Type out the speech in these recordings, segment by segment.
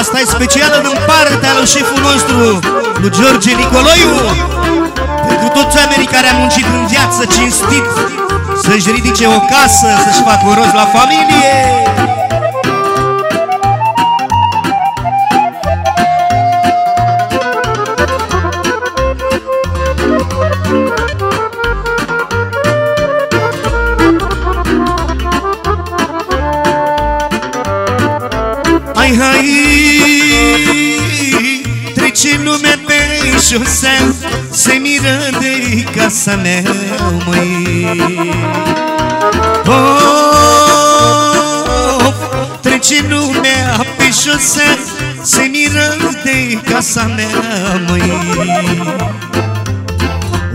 Asta e specială din partea lui șeful nostru, lui George Nicoloiu. Pentru toți oamenii care au muncit în viață cinstit Să-și ridice o casă, să-și facă un rost la familie trece lumea pe șosea Se miră de casa mea, măi Of, trece lumea pe șosea Se miră de casa mea, măi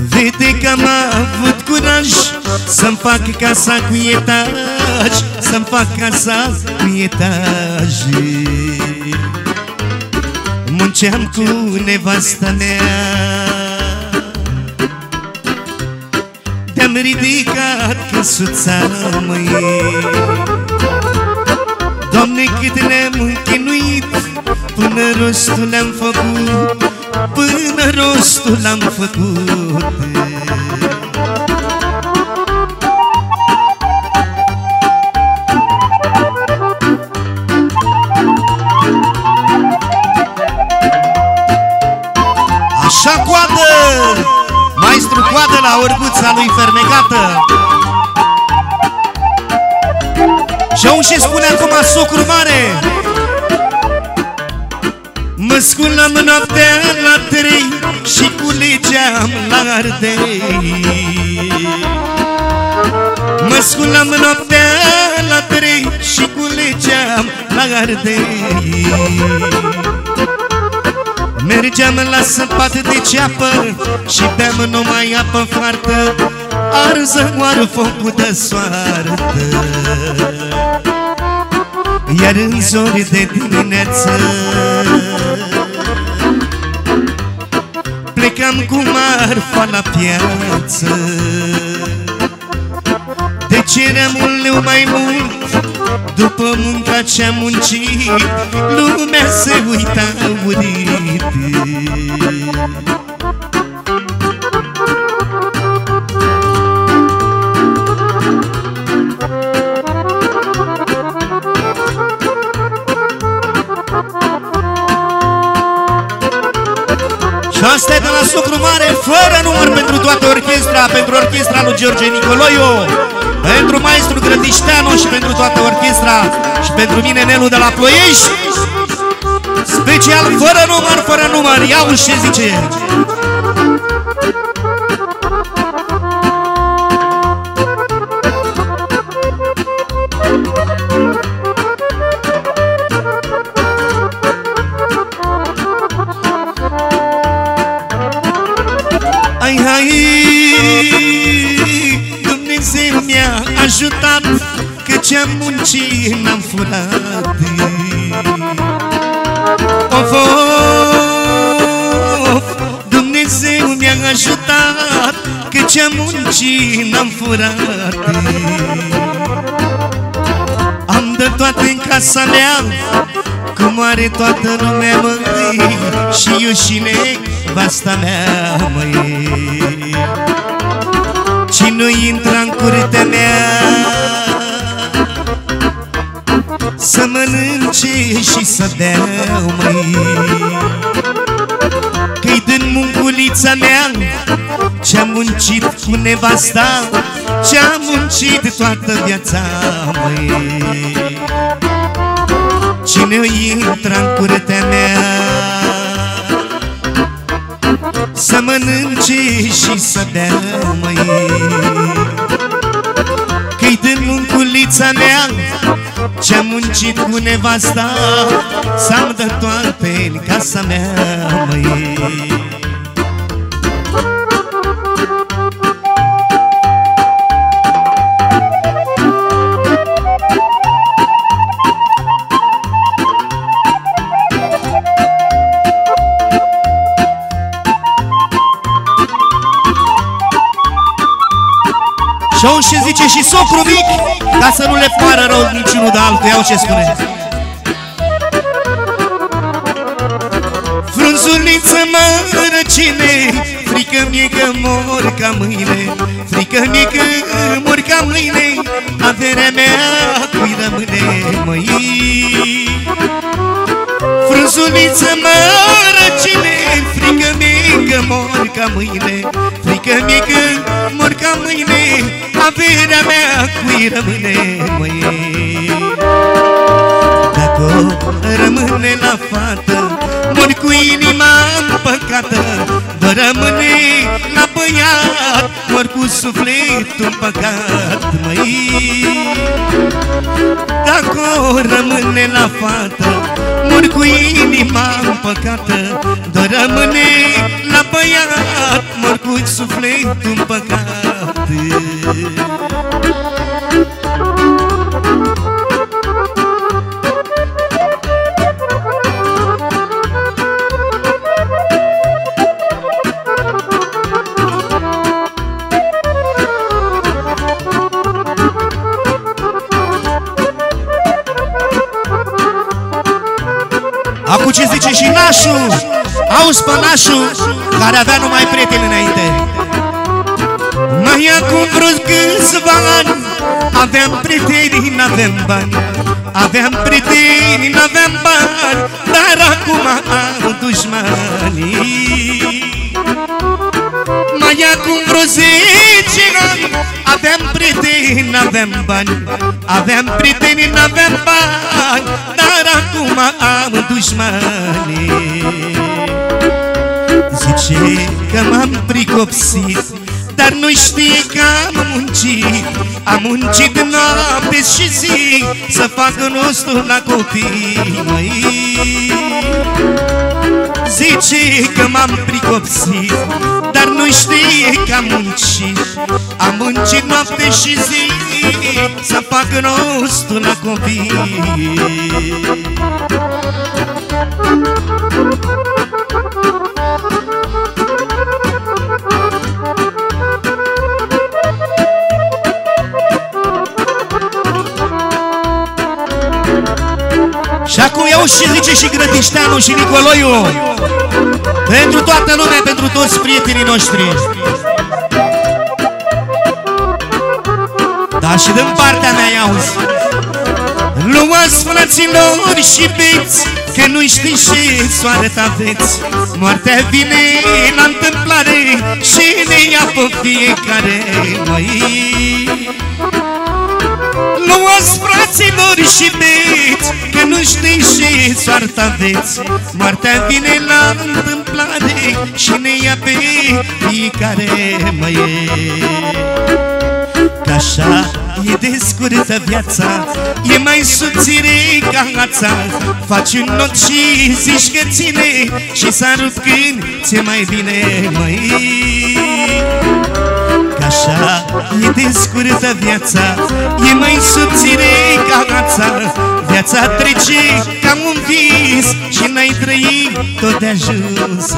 Vede că am avut curaj Să-mi fac casa cu etaj Să-mi fac casa cu etaje Munceam cu nevasta mea. Te-am ridicat căsuța, măi Doamne, cât ne-am chinuit Până rostul am făcut Până rostul am făcut la orguța lui fermecată Și aun și spune acum socru mare. Mă sculam noaptea la trei Și culegeam la ardei. Mă sculam noaptea la trei Și culegeam la ardei Mergeam la săpat de ceapă Și beam numai apă foarte. Arză oară focul de soartă. Iar în zori de dimineață Plecam cu marfa la piață De ceream un leu mai mult. După munca ce-am muncit Lumea se uita urit Și asta e de la Sucru Mare Fără număr pentru toată orchestra Pentru orchestra lui George Nicoloiu Pentru maestru Grătișteanu Și pentru toată orchestra Și pentru mine Nelu de la Ploiești. Special fără număr, fără număr Ia ce zice Ai, hai, Dumnezeu mi-a ajutat Că ce-am muncit n-am furat Of, of, Dumnezeu mi-a ajutat Că ce-am muncit n-am furat Am de toate în casa mea Cum are toată lumea, măi Și eu și nevasta mea, măi Cine intră în curtea mea. Să mănânce și să bea, măi Că-i din munculița mea Ce-am muncit cu nevasta Ce-am muncit toată viața, măi. Cine intră în curtea mea Să mănânce și să bea, măi Că-i din munculița mea Ce-am muncit cu nevasta Să-mi dă toate în casa mea, măi Și aun și zice și socru mic Ca să nu le pară rău niciunul de altul Iau ce spune. Frunzuliță mă răcine Frică mie că mor ca mâine Frică mie că mor ca mâine Averea mea cui rămâne măi. Frunzuliță mă mâine Frică mie că mor ca mâine Averea mea cui rămâne măi. Dacă rămâne la fată Mor cu inima împăcată Doar rămâne la băiat Mor cu sufletul păcat, măi. Dacă o rămâne la fată Mor cu inima împăcată Doar rămâne la băiat Mor cu sufletul păcat Acum ce zice și nașul? Auzi pe nașul Care avea numai prieteni înainte. Mai acum vreo câțiva ani Aveam prieteni, n-aveam bani. Aveam prieteni, n-aveam bani Dar acum am dușmani Mai acum vreo zece ani Aveam prieteni, n-aveam bani. Aveam prieteni, n-aveam bani Dar acum am dușmani Zice că m-am pricopsit Dar nu știe că am muncit. Am muncit noapte și zi Să fac nostru la copii măi. Zice că m-am pricopsit Dar nu știe că am muncit. Am muncit noapte și zi Să fac nostru la copii Și acum iau și zice și Grătișteanu și Nicoloiu. Pentru toată lumea, pentru toți prietenii noștri. Da, și din partea mea iauzi Luați fraților și beți Că nu știți ce soartă aveți Moartea vine la întâmplare Și ne ia pe fiecare măi Luați fraților și beți Că nu știți ce soartă aveți Moartea vine la întâmplare Și ne ia pe fiecare măie Că așa e de scurtă viața E mai subțire ca ața. Faci un not și zici că ține Și s-a rupt când ți mai bine, măi Că așa e de scurtă viața E mai subțire ca ața Viața trece ca un vis Și n-ai trăit tot de ajuns